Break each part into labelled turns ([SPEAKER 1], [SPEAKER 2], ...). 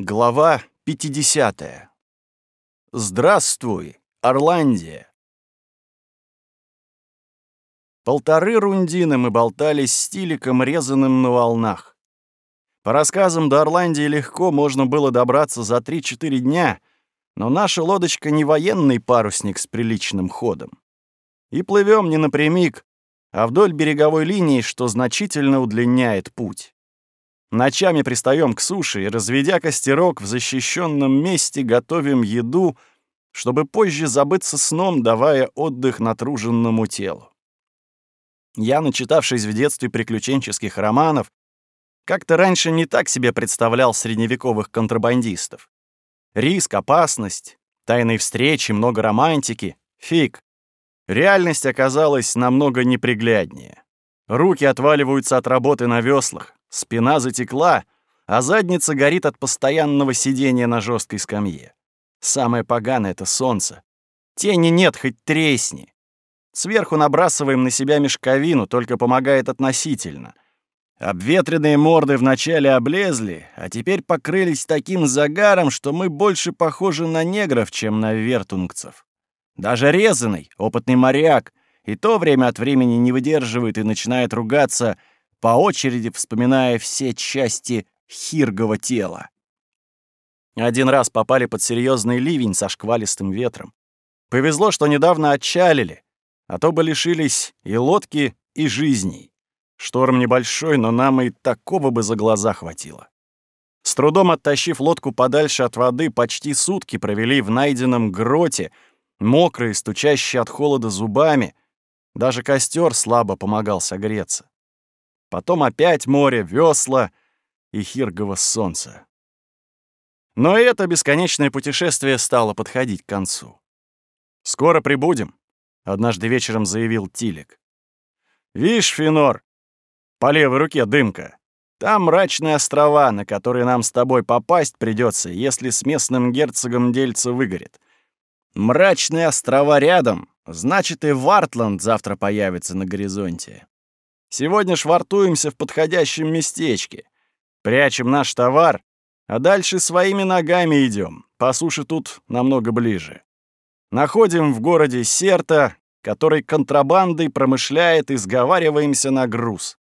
[SPEAKER 1] Глава 50. Здравствуй, Орландия. Полторы рундины мы болтались с Тиликом, резаным на волнах. По рассказам до Орландии легко можно было добраться за 3-4 дня, но наша лодочка не военный парусник с приличным ходом. И плывем не напрямик, а вдоль береговой линии, что значительно удлиняет путь. Ночами пристаем к суше и, разведя костерок в защищенном месте, готовим еду, чтобы позже забыться сном, давая отдых натруженному телу. Я, начитавшись в детстве приключенческих романов, как-то раньше не так себе представлял средневековых контрабандистов. Риск, опасность, тайные встречи, много романтики — фиг. Реальность оказалась намного непригляднее. Руки отваливаются от работы на веслах, Спина затекла, а задница горит от постоянного сидения на жесткой скамье. Самое поганое — это солнце. Тени нет, хоть тресни. Сверху набрасываем на себя мешковину, только помогает относительно. Обветренные морды вначале облезли, а теперь покрылись таким загаром, что мы больше похожи на негров, чем на вертунгцев. Даже резанный, опытный моряк, и то время от времени не выдерживает и начинает ругаться — по очереди вспоминая все части хиргова тела. Один раз попали под серьезный ливень со шквалистым ветром. Повезло, что недавно отчалили, а то бы лишились и лодки, и жизней. Шторм небольшой, но нам и такого бы за глаза хватило. С трудом оттащив лодку подальше от воды, почти сутки провели в найденном гроте, мокрые, стучащие от холода зубами. Даже костер слабо помогал согреться. Потом опять море, весла и хиргово солнце. Но это бесконечное путешествие стало подходить к концу. «Скоро прибудем», — однажды вечером заявил Тилик. «Вишь, Финор, по левой руке дымка. Там мрачные острова, на которые нам с тобой попасть придется, если с местным герцогом дельца выгорит. Мрачные острова рядом, значит и Вартланд завтра появится на горизонте. Сегодня швартуемся в подходящем местечке. Прячем наш товар, а дальше своими ногами идем. По суше тут намного ближе. Находим в городе Серта, который контрабандой промышляет и сговариваемся на груз.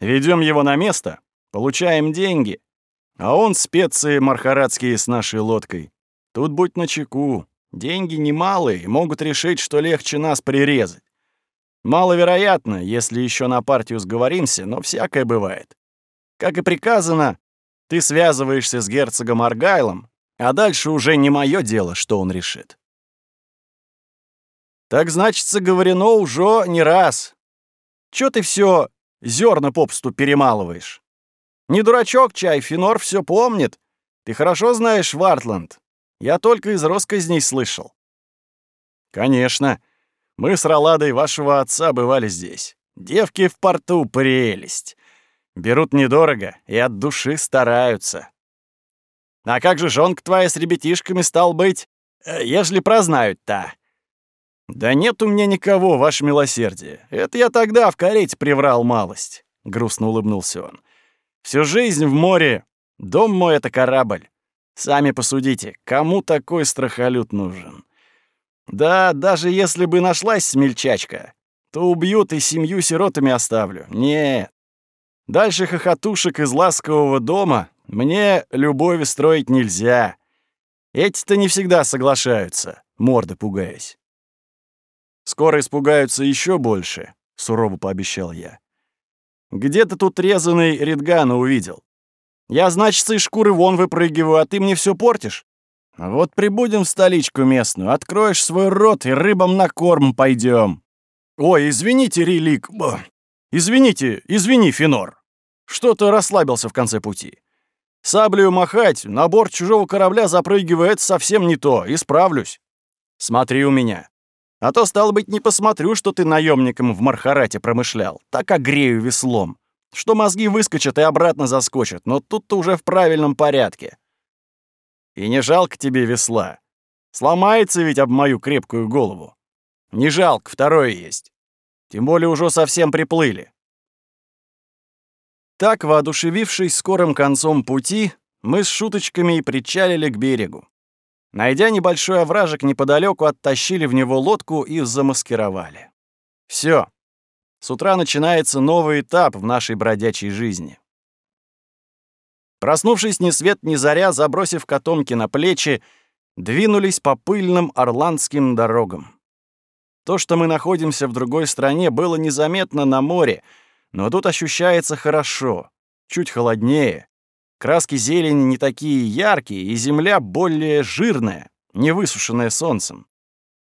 [SPEAKER 1] Ведем его на место, получаем деньги, а он специи мархарадские с нашей лодкой. Тут будь начеку. Деньги немалые, могут решить, что легче нас прирезать. Маловероятно, если еще на партию сговоримся, но всякое бывает. Как и приказано, ты связываешься с герцогом Аргайлом, а дальше уже не мое дело, что он решит. Так значится, говорено уже не раз. Чё ты все зерна попсту перемалываешь? Не дурачок чай, Финор все помнит. Ты хорошо знаешь Вартланд. Я только из росказней слышал. Конечно. Мы с Роладой вашего отца бывали здесь. Девки в порту — прелесть. Берут недорого и от души стараются. А как же жонка твоя с ребятишками стал быть, э, ежели прознают-то? Да нет у меня никого, ваше милосердие. Это я тогда в карете приврал малость. Грустно улыбнулся он. Всю жизнь в море. Дом мой — это корабль. Сами посудите, кому такой страхолюд нужен? Да, даже если бы нашлась смельчачка, то убьют и семью сиротами оставлю. Нет. Дальше хохотушек из ласкового дома мне любови строить нельзя. Эти-то не всегда соглашаются, морды пугаясь. Скоро испугаются еще больше, сурово пообещал я. Где ты тут резаный Ридгана увидел? Я, значит, из шкуры вон выпрыгиваю, а ты мне все портишь? Вот прибудем в столичку местную, откроешь свой рот и рыбам на корм пойдем. Ой, извините, Релик. Извините, извини, Финор. Что-то расслабился в конце пути. Саблею махать, на борт чужого корабля запрыгивает совсем не то, исправлюсь. Смотри у меня. А то, стало быть, не посмотрю, что ты наемником в Мархарате промышлял. Так огрею веслом. Что мозги выскочат и обратно заскочат, но тут-то уже в правильном порядке. И не жалко тебе весла. Сломается ведь об мою крепкую голову. Не жалко, второе есть. Тем более уже совсем приплыли. Так, воодушевившись скорым концом пути, мы с шуточками и причалили к берегу. Найдя небольшой овражек неподалеку, оттащили в него лодку и замаскировали. Все. С утра начинается новый этап в нашей бродячей жизни. Проснувшись ни свет ни заря, забросив котомки на плечи, двинулись по пыльным орландским дорогам. То, что мы находимся в другой стране, было незаметно на море, но тут ощущается хорошо, чуть холоднее. Краски зелени не такие яркие, и земля более жирная, не высушенная солнцем.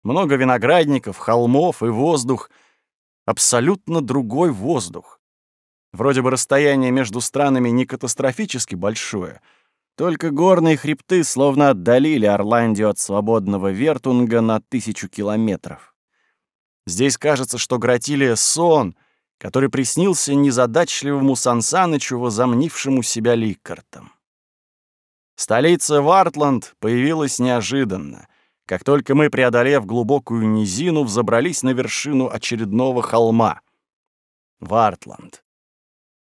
[SPEAKER 1] Много виноградников, холмов и воздух. Абсолютно другой воздух. Вроде бы расстояние между странами не катастрофически большое, только горные хребты словно отдалили Орландию от свободного Вертунга на тысячу километров. Здесь кажется, что Гратилия — сон, который приснился незадачливому Сансанычу, возомнившему себя Ликкартом. Столица Вартланд появилась неожиданно, как только мы, преодолев глубокую низину, взобрались на вершину очередного холма. Вартланд.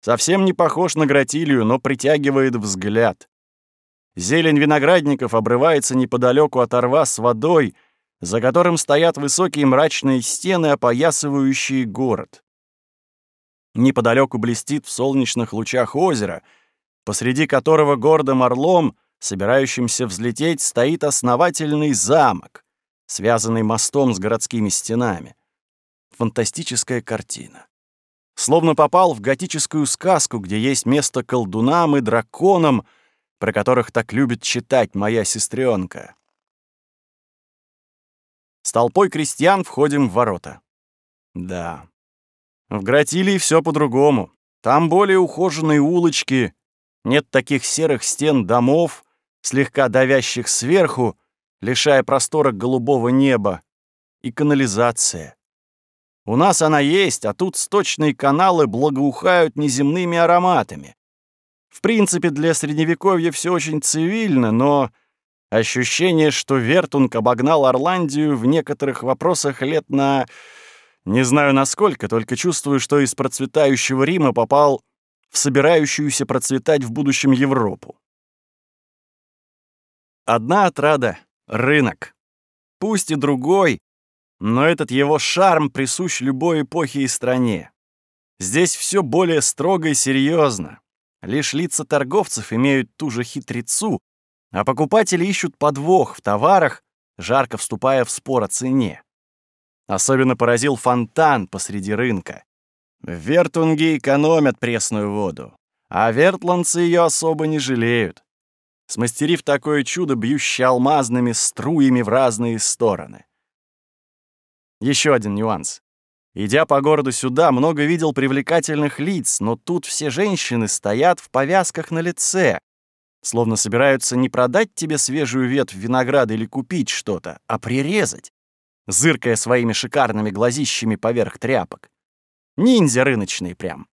[SPEAKER 1] Совсем не похож на Гратилию, но притягивает взгляд. Зелень виноградников обрывается неподалеку от орва с водой — за которым стоят высокие мрачные стены, опоясывающие город. Неподалеку блестит в солнечных лучах озеро, посреди которого гордым орлом, собирающимся взлететь, стоит основательный замок, связанный мостом с городскими стенами. Фантастическая картина. Словно попал в готическую сказку, где есть место колдунам и драконам, про которых так любит читать моя сестренка. С толпой крестьян входим в ворота. Да. В Гратилии все по-другому. Там более ухоженные улочки, нет таких серых стен домов, слегка давящих сверху, лишая простора голубого неба, и канализация. У нас она есть, а тут сточные каналы благоухают неземными ароматами. В принципе, для Средневековья все очень цивильно, но Ощущение, что Вертунг обогнал Орландию в некоторых вопросах лет на... Не знаю насколько, только чувствую, что из процветающего Рима попал в собирающуюся процветать в будущем Европу. Одна отрада — рынок. Пусть и другой, но этот его шарм присущ любой эпохе и стране. Здесь все более строго и серьезно. Лишь лица торговцев имеют ту же хитрецу, а покупатели ищут подвох в товарах, жарко вступая в спор о цене. Особенно поразил фонтан посреди рынка. В Вертунге экономят пресную воду, а вертландцы ее особо не жалеют, смастерив такое чудо, бьющее алмазными струями в разные стороны. Еще один нюанс. Идя по городу сюда, много видел привлекательных лиц, но тут все женщины стоят в повязках на лице, Словно собираются не продать тебе свежую ветвь винограда или купить что-то, а прирезать, зыркая своими шикарными глазищами поверх тряпок. Ниндзя рыночный прям.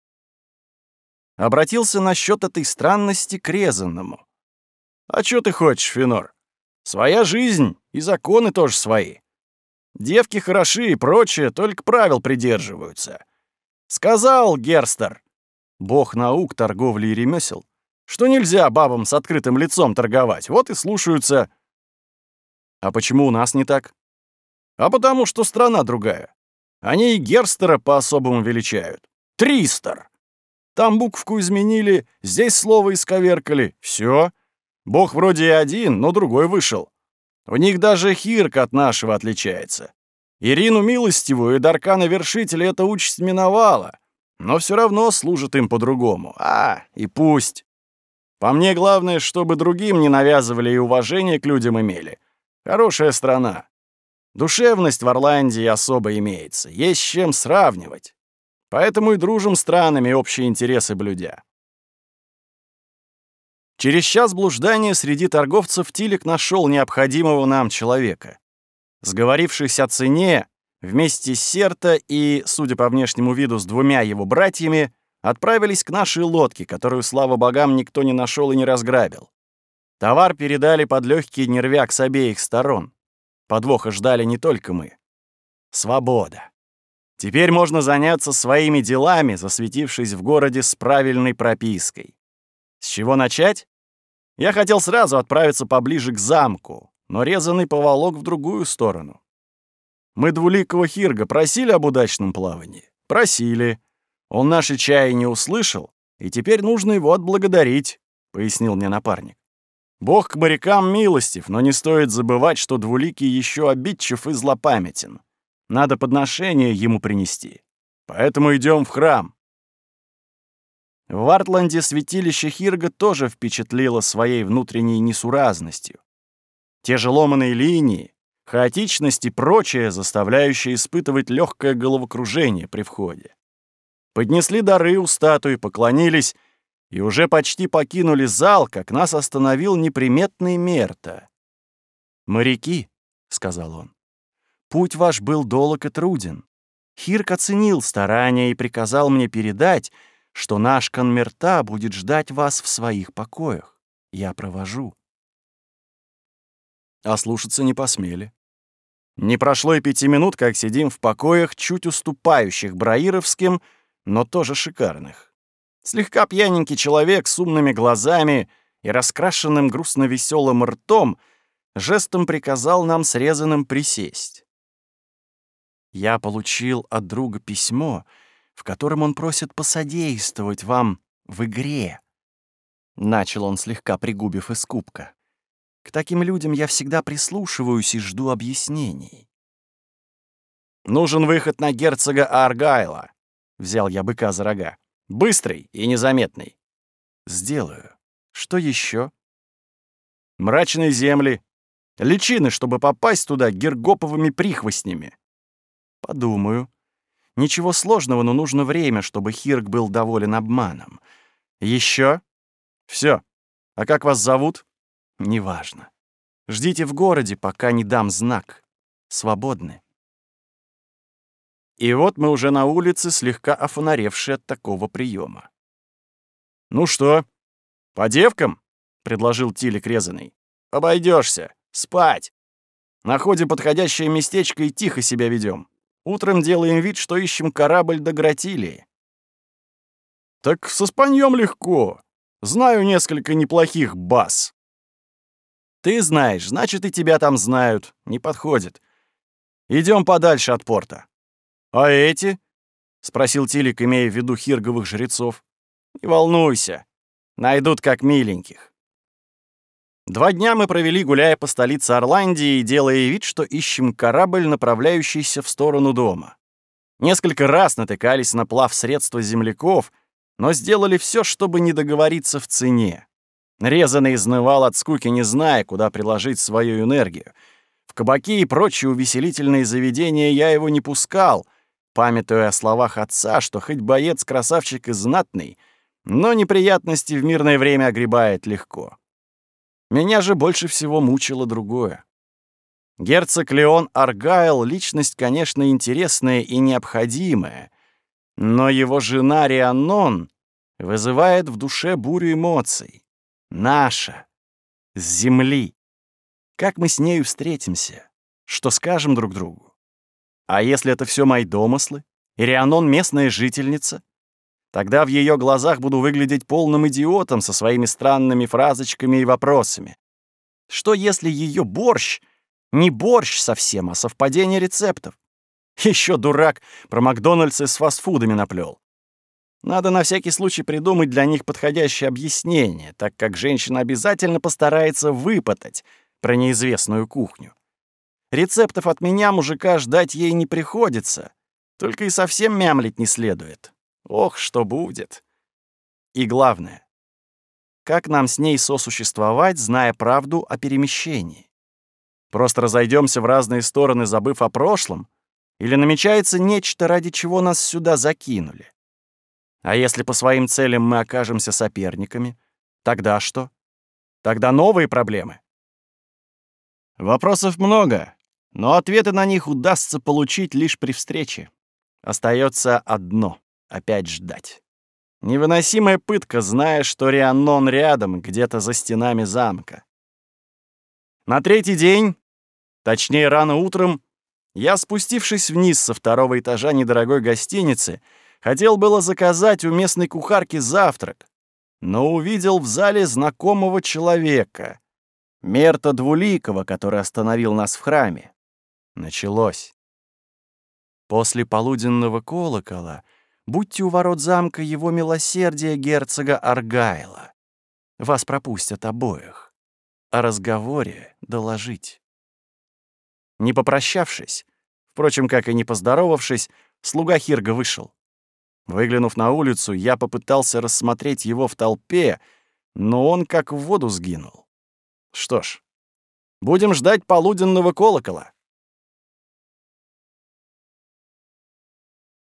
[SPEAKER 1] Обратился насчет этой странности к резанному. «А что ты хочешь, Финор? Своя жизнь и законы тоже свои. Девки хороши и прочее, только правил придерживаются. Сказал Герстер, бог наук, торговли и ремесел, что нельзя бабам с открытым лицом торговать, вот и слушаются. А почему у нас не так? А потому что страна другая. Они и Герстера по-особому величают. Тристер. Там буквку изменили, здесь слово исковеркали. Все. Бог вроде и один, но другой вышел. У них даже Хирк от нашего отличается. Ирину Милостивую и Даркана Вершителя эта участь миновала, но все равно служит им по-другому. А, и пусть. По мне, главное, чтобы другим не навязывали и уважение к людям имели. Хорошая страна. Душевность в Орландии особо имеется, есть с чем сравнивать. Поэтому и дружим странами общие интересы блюдя. Через час блуждания среди торговцев Тилик нашел необходимого нам человека. Сговорившись о цене, вместе с Серта и, судя по внешнему виду, с двумя его братьями, отправились к нашей лодке, которую, слава богам, никто не нашел и не разграбил. Товар передали под легкий нервяк с обеих сторон. Подвоха ждали не только мы. Свобода. Теперь можно заняться своими делами, засветившись в городе с правильной пропиской. С чего начать? Я хотел сразу отправиться поближе к замку, но резанный поволок в другую сторону. Мы двуликого Хирга просили об удачном плавании? Просили. Он наши чаи не услышал, и теперь нужно его отблагодарить, — пояснил мне напарник. Бог к морякам милостив, но не стоит забывать, что двуликий еще обидчив и злопамятен. Надо подношение ему принести. Поэтому идем в храм. В Артланде святилище Хирга тоже впечатлило своей внутренней несуразностью. Те же ломаные линии, хаотичность и прочее, заставляющие испытывать легкое головокружение при входе. Поднесли дары у статуи, поклонились и уже почти покинули зал, как нас остановил неприметный Мерта. «Моряки», — сказал он, — «путь ваш был долг и труден. Хирк оценил старания и приказал мне передать, что наш конмерта будет ждать вас в своих покоях. Я провожу». А слушаться не посмели. Не прошло и пяти минут, как сидим в покоях, чуть уступающих Браировским, но тоже шикарных. Слегка пьяненький человек с умными глазами и раскрашенным грустно-веселым ртом жестом приказал нам срезанным присесть. Я получил от друга письмо, в котором он просит посодействовать вам в игре. Начал он, слегка пригубив из кубка. К таким людям я всегда прислушиваюсь и жду объяснений. «Нужен выход на герцога Аргайла», — взял я быка за рога. Быстрый и незаметный. Сделаю. Что еще? Мрачные земли. Личины, чтобы попасть туда гергоповыми прихвостнями. Подумаю. Ничего сложного, но нужно время, чтобы Хирк был доволен обманом. Еще? Все. А как вас зовут? Неважно. Ждите в городе, пока не дам знак. Свободны. И вот мы уже на улице, слегка офонаревшие от такого приема. «Ну что, по девкам?» — предложил Тилик резаный. Обойдешься. Спать. Находим подходящее местечко и тихо себя ведем. Утром делаем вид, что ищем корабль до Гратилии». «Так со спаньем легко. Знаю несколько неплохих баз». «Ты знаешь, значит, и тебя там знают. Не подходит. Идем подальше от порта». «А эти?» — спросил Тилик, имея в виду хирговых жрецов. «Не волнуйся, найдут как миленьких». Два дня мы провели, гуляя по столице Орландии делая вид, что ищем корабль, направляющийся в сторону дома. Несколько раз натыкались на плав средства земляков, но сделали все, чтобы не договориться в цене. Резанный изнывал от скуки, не зная, куда приложить свою энергию. В кабаки и прочие увеселительные заведения я его не пускал — памятуя о словах отца, что хоть боец красавчик и знатный, но неприятности в мирное время огребает легко. Меня же больше всего мучило другое. Герцог Леон Аргайл — личность, конечно, интересная и необходимая, но его жена Рианнон вызывает в душе бурю эмоций. Наша. С земли. Как мы с нею встретимся? Что скажем друг другу? А если это все мои домыслы? И Рианон — местная жительница? Тогда в ее глазах буду выглядеть полным идиотом со своими странными фразочками и вопросами. Что если ее борщ не борщ совсем, а совпадение рецептов? Еще дурак про Макдональдсы с фастфудами наплел. Надо на всякий случай придумать для них подходящее объяснение, так как женщина обязательно постарается выпытать про неизвестную кухню. Рецептов от меня мужика ждать ей не приходится. Только и совсем мямлить не следует. Ох, что будет. И главное, как нам с ней сосуществовать, зная правду о перемещении? Просто разойдемся в разные стороны, забыв о прошлом? Или намечается нечто, ради чего нас сюда закинули? А если по своим целям мы окажемся соперниками, тогда что? Тогда новые проблемы. Вопросов много, но ответы на них удастся получить лишь при встрече. Остается одно — опять ждать. Невыносимая пытка, зная, что Рианнон рядом, где-то за стенами замка. На третий день, точнее рано утром, я, спустившись вниз со второго этажа недорогой гостиницы, хотел было заказать у местной кухарки завтрак, но увидел в зале знакомого человека, Мерта Двуликова, который остановил нас в храме. Началось. После полуденного колокола будьте у ворот замка его милосердия герцога Аргайла. Вас пропустят обоих. О разговоре доложить. Не попрощавшись, впрочем, как и не поздоровавшись, слуга Хирга вышел. Выглянув на улицу, я попытался рассмотреть его в толпе, но он как в воду сгинул. Что ж, будем ждать полуденного колокола.